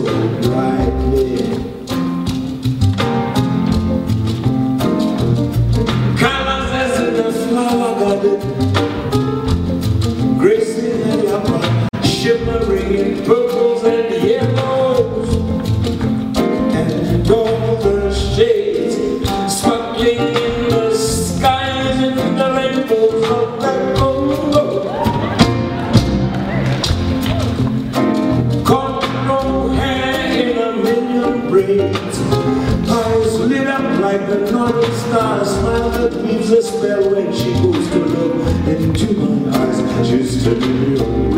right here. that leaves a spell when she goes to look into my eyes. She's telling me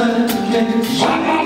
Sen geç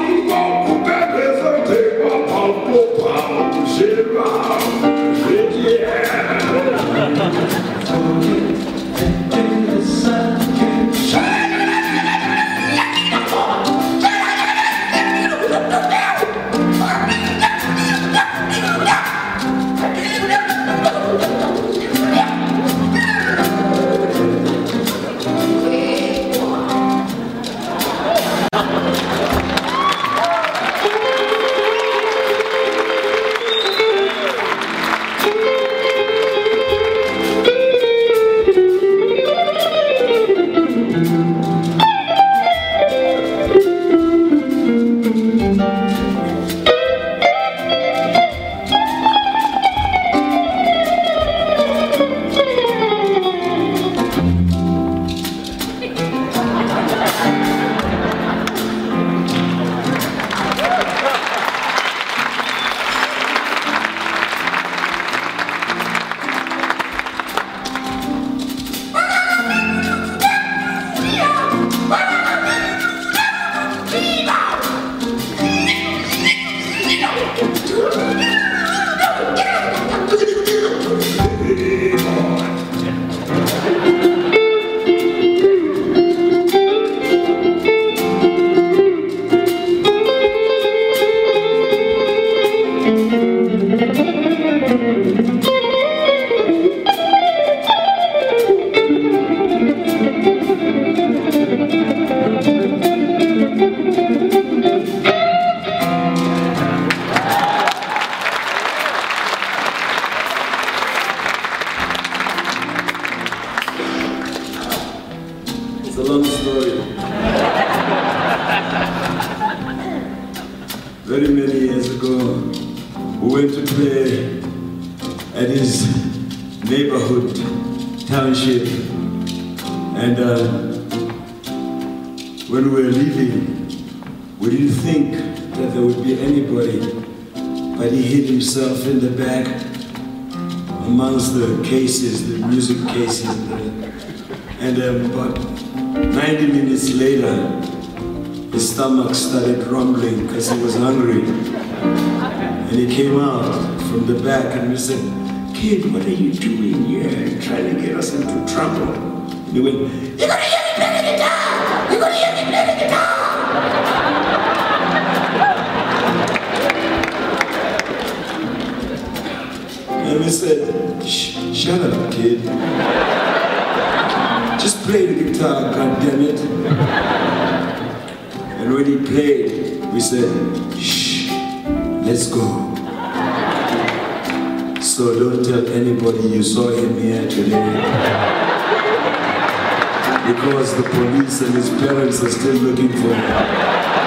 township. And uh, when we were leaving, we didn't think that there would be anybody, but he hid himself in the back amongst the cases, the music cases. And um, about 90 minutes later, his stomach started rumbling because he was hungry. And he came out from the back and we said, Kid, what are you doing here? Trying to get us into trouble. He went, You're gonna hear me play the guitar! You're gonna hear me play the guitar! And we said, shut up, kid. Just play the guitar, goddammit. And when he played, we said, shh, let's go. So don't tell anybody you saw him here today. Because the police and his parents are still looking for him.